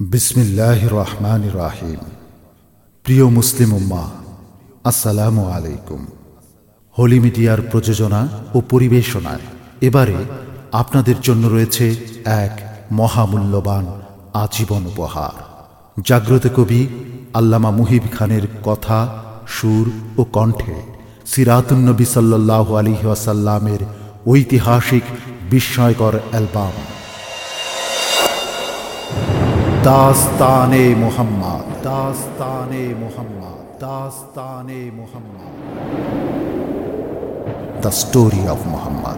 বিসমিল্লাহ রহমান রাহিম প্রিয় মুসলিম উম্মা, আসসালামু আলাইকুম। হোলি মিডিয়ার প্রযোজনা ও পরিবেশনায় এবারে আপনাদের জন্য রয়েছে এক মহামূল্যবান আজীবন উপহার। জাগ্রত কবি আল্লামা মুহিব খানের কথা, সুর ও কণ্ঠে সিরাতুন্নবী সাল্লাহ আলী ওয়াসাল্লামের ঐতিহাসিক বিস্ময়কর অ্যালবাম दास्ताने मोहम्मद दास्ताने Mohammad Dastane Mohammad the story of Mohammad